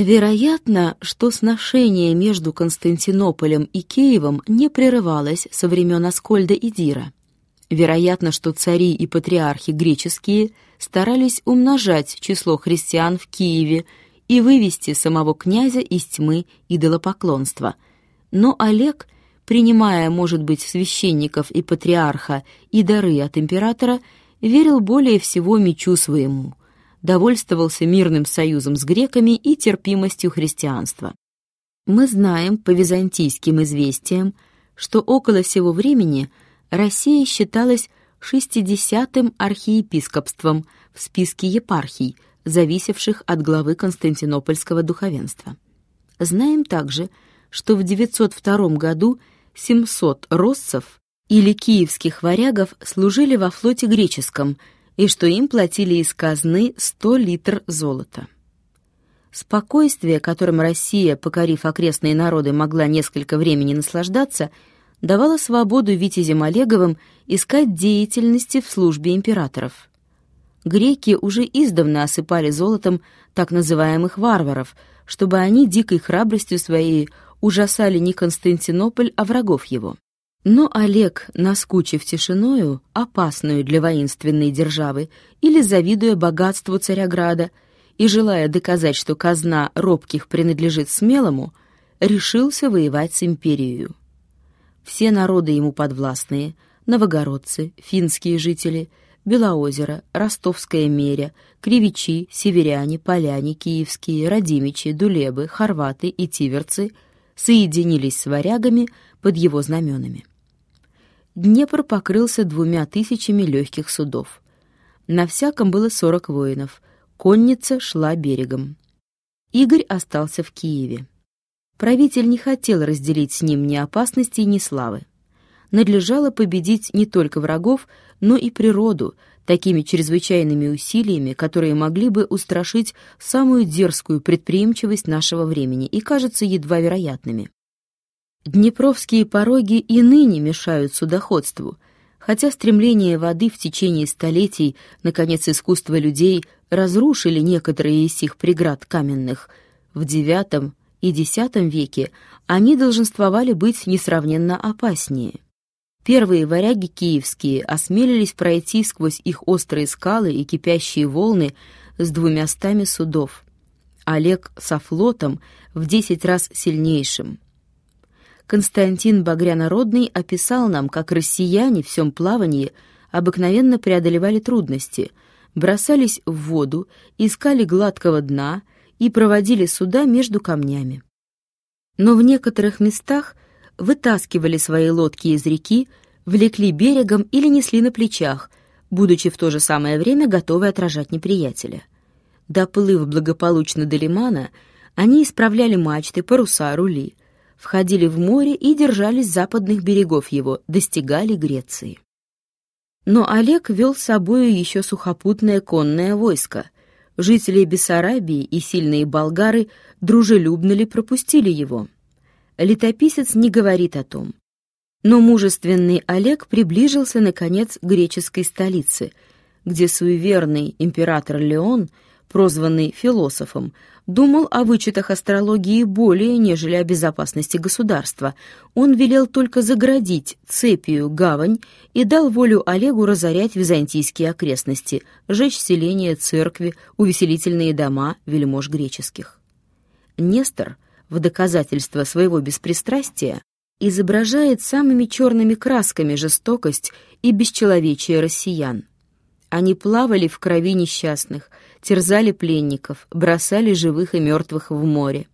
Вероятно, что сношение между Константинополем и Киевом не прерывалось со времен Аскольда и Дира. Вероятно, что цари и патриархи греческие старались умножать число христиан в Киеве и вывести самого князя из тьмы идолопоклонства. Но Олег, принимая, может быть, священников и патриарха и дары от императора, верил более всего мечу своему, довольствовался мирным союзом с греками и терпимостью христианства. Мы знаем по византийским известиям, что около сего времени Россия считалась шестидесятым архиепископством в списке епархий, зависевших от главы Константинопольского духовенства. Знаем также, что в 902 году 700 россов или киевских варягов служили во флоте греческом – и что им платили из казны 100 литр золота. Спокойствие, которым Россия, покорив окрестные народы, могла несколько времени наслаждаться, давало свободу витязям Олеговым искать деятельности в службе императоров. Греки уже издавна осыпали золотом так называемых варваров, чтобы они дикой храбростью своей ужасали не Константинополь, а врагов его. Но Олег, наскучив тишиною, опасную для воинственной державы, или завидуя богатству Царяграда, и желая доказать, что казна робких принадлежит смелому, решился воевать с империей. Все народы ему подвластные — новогородцы, финские жители, Белоозеро, Ростовская меря, кривичи, северяне, поляне, киевские, радимичи, дулебы, хорваты и тиверцы — соединились с варягами под его знаменами. Днепр покрылся двумя тысячами легких судов. На всяком было сорок воинов. Конница шла берегом. Игорь остался в Киеве. Правитель не хотел разделить с ним ни опасности, ни славы. Надлежало победить не только врагов, но и природу, такими чрезвычайными усилиями, которые могли бы устрашить самую дерзкую предприимчивость нашего времени и кажутся едва вероятными. Днепровские пороги и ныне мешают судоходству, хотя стремление воды в течение столетий, наконец, искусство людей разрушили некоторые из их преград каменных. В IX и X веке они долженствовали быть несравненно опаснее. Первые варяги киевские осмелились пройти сквозь их острые скалы и кипящие волны с двумястами судов. Олег со флотом в десять раз сильнейшим — Константин Багрянародный описал нам, как россияне в всем плавании обыкновенно преодолевали трудности, бросались в воду, искали гладкого дна и проводили суда между камнями. Но в некоторых местах вытаскивали свои лодки из реки, влекли берегом или несли на плечах, будучи в то же самое время готовы отражать неприятеля. Доплыв благополучно до лимана, они исправляли мачты, паруса, рули входили в море и держались западных берегов его, достигали Греции. Но Олег вел с собою еще сухопутное конное войско. Жители Бессарабии и сильные болгары дружелюбно ли пропустили его. Летописец не говорит о том. Но мужественный Олег приближился, наконец, к греческой столице, где суеверный император Леон, прозванный философом, думал о вычетах астрологии более, нежели о безопасности государства. Он велел только заградить цепью гавань и дал волю Олегу разорять византийские окрестности, жечь селения, церкви, увеселительные дома вельмож греческих. Нестор, в доказательство своего беспристрастия, изображает самыми черными красками жестокость и бесчеловечие россиян. Они плавали в крови несчастных, терзали пленников, бросали живых и мертвых в море.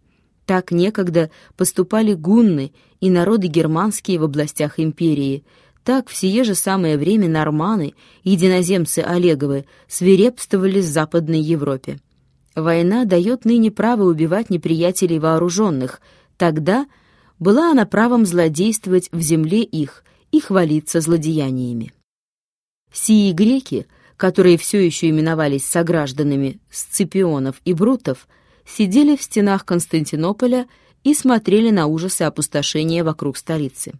Так некогда поступали гунны и народы германские в областях империи. Так в сие же самое время норманы, единоземцы Олеговы, свирепствовали в Западной Европе. Война дает ныне право убивать неприятелей вооруженных. Тогда была она правом злодействовать в земле их и хвалиться злодеяниями. Сии греки которые все еще именовались согражданами Сципионов и Брутов, сидели в стенах Константинополя и смотрели на ужасы опустошения вокруг столицы.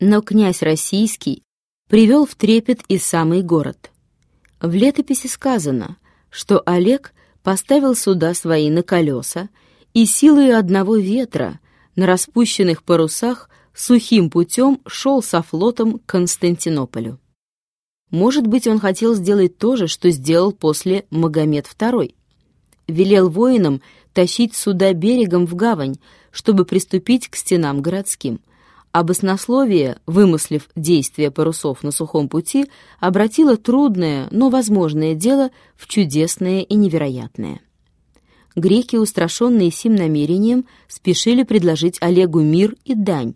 Но князь российский привел в трепет и самый город. В летописи сказано, что Олег поставил суда свои на колеса и силой одного ветра на распущенных парусах сухим путем шел со флотом к Константинополю. Может быть, он хотел сделать то же, что сделал после Магомед II. Велел воинам тащить суда берегом в гавань, чтобы приступить к стенам городским. А баснословие, вымыслив действия парусов на сухом пути, обратило трудное, но возможное дело в чудесное и невероятное. Греки, устрашенные сим намерением, спешили предложить Олегу мир и дань.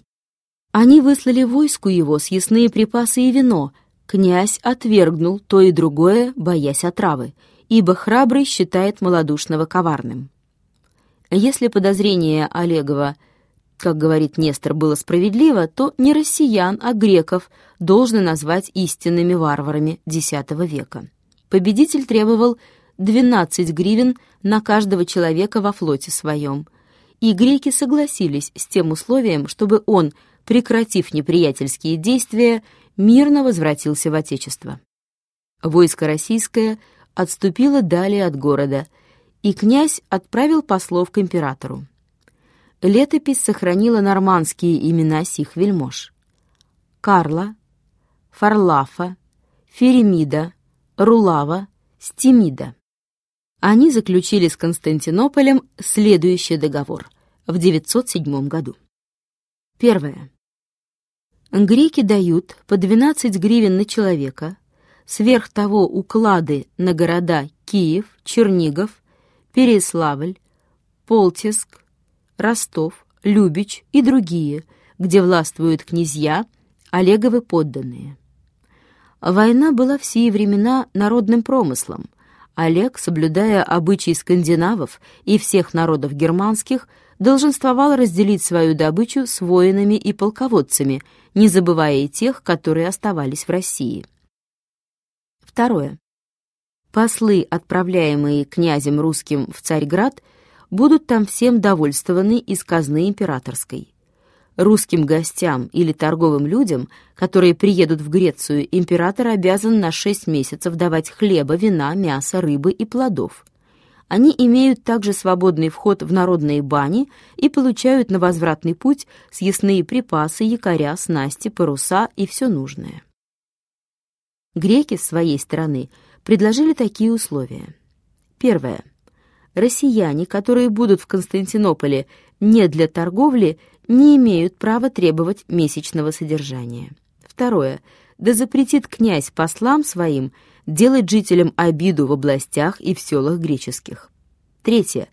Они выслали войску его съестные припасы и вино. Князь отвергнул то и другое, боясь отравы, ибо храбрый считает малодушного коварным. Если подозрение Олегова, как говорит Нестор, было справедливо, то не россиян, а греков должны назвать истинными варварами X века. Победитель требовал 12 гривен на каждого человека во флоте своем, и греки согласились с тем условием, чтобы он, прекратив неприятельские действия, мирно возвратился в Отечество. Войско российское отступило далее от города – и князь отправил послов к императору. Летопись сохранила нормандские имена сих вельмож. Карла, Фарлафа, Феремида, Рулава, Стимида. Они заключили с Константинополем следующий договор в 907 году. Первое. Греки дают по 12 гривен на человека, сверх того уклады на города Киев, Чернигов, Переславль, Полтиск, Ростов, Любич и другие, где властвуют князья, Олеговы подданные. Война была в сие времена народным промыслом. Олег, соблюдая обычаи скандинавов и всех народов германских, долженствовал разделить свою добычу с воинами и полководцами, не забывая и тех, которые оставались в России. Второе. Послы, отправляемые князем русским в Царьград, будут там всем довольствованы из казны императорской. Русским гостям или торговым людям, которые приедут в Грецию, император обязан на шесть месяцев давать хлеба, вина, мяса, рыбы и плодов. Они имеют также свободный вход в народные бани и получают на возвратный путь съестные припасы, якоря, снасти, паруса и все нужное. Греки, с своей стороны, предложили такие условия. Первое. Россияне, которые будут в Константинополе не для торговли, не имеют права требовать месячного содержания. Второе. Да запретит князь послам своим делать жителям обиду в областях и в селах греческих. Третье.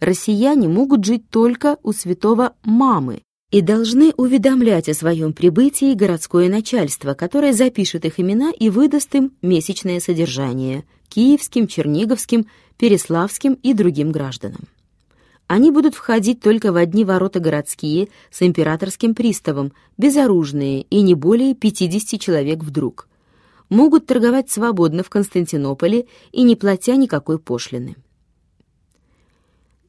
Россияне могут жить только у святого Мамы, и должны уведомлять о своем прибытии городское начальство, которое запишет их имена и выдаст им месячное содержание киевским, черниговским, переславским и другим гражданам. Они будут входить только в одни ворота городские с императорским приставом, безоружные и не более 50 человек вдруг. Могут торговать свободно в Константинополе и не платя никакой пошлины.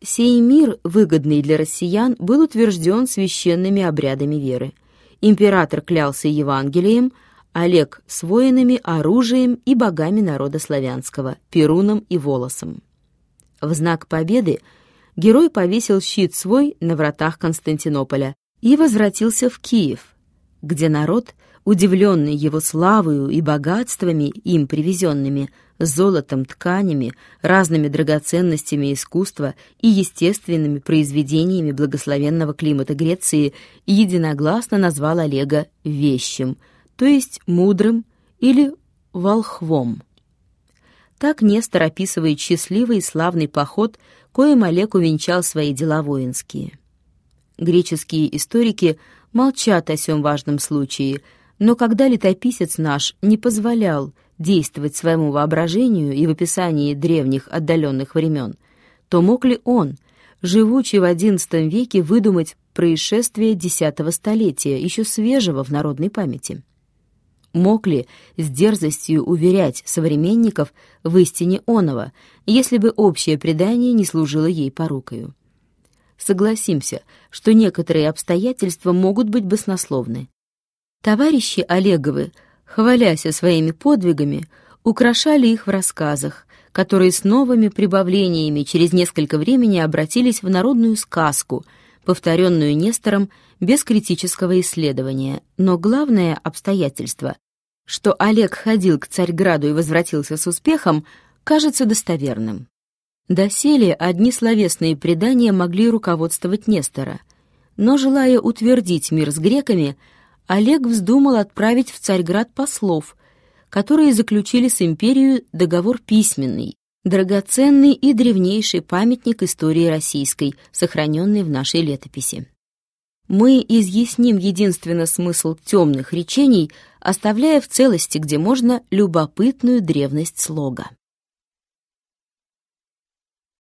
Сей мир, выгодный для россиян, был утвержден священными обрядами веры. Император клялся Евангелием, Олег с воинами, оружием и богами народа славянского, Перуном и Волосом. В знак победы герой повесил щит свой на вратах Константинополя и возвратился в Киев, где народ, удивленный его славою и богатствами, им привезенными, золотом, тканями, разными драгоценностями искусства и естественными произведениями благословенного климата Греции, единогласно назвал Олега «вещим», то есть мудрым или волхвом. Так Нестор описывает счастливый и славный поход, коим Олег увенчал свои дела воинские. Греческие историки молчат о сём важном случае, но когда летописец наш не позволял действовать своему воображению и в описании древних отдаленных времен, то мог ли он, живучий в XI веке, выдумать происшествие десятого столетия, еще свежего в народной памяти? Мог ли с дерзостью уверять современников в истине оного, если бы общее предание не служило ей порукою? Согласимся, что некоторые обстоятельства могут быть баснословны. Товарищи Олеговы — хваляся своими подвигами, украшали их в рассказах, которые с новыми прибавлениями через несколько времени обратились в народную сказку, повторенную Нестором без критического исследования. Но главное обстоятельство, что Олег ходил к Царьграду и возвратился с успехом, кажется достоверным. Доселе одни словесные предания могли руководствовать Нестора, но, желая утвердить мир с греками, Олег вздумал отправить в Царьград послов, которые заключили с империей договор письменный, драгоценный и древнейший памятник истории российской, сохраненный в нашей летописи. Мы изъясним единственно смысл темных речений, оставляя в целости, где можно, любопытную древность слога.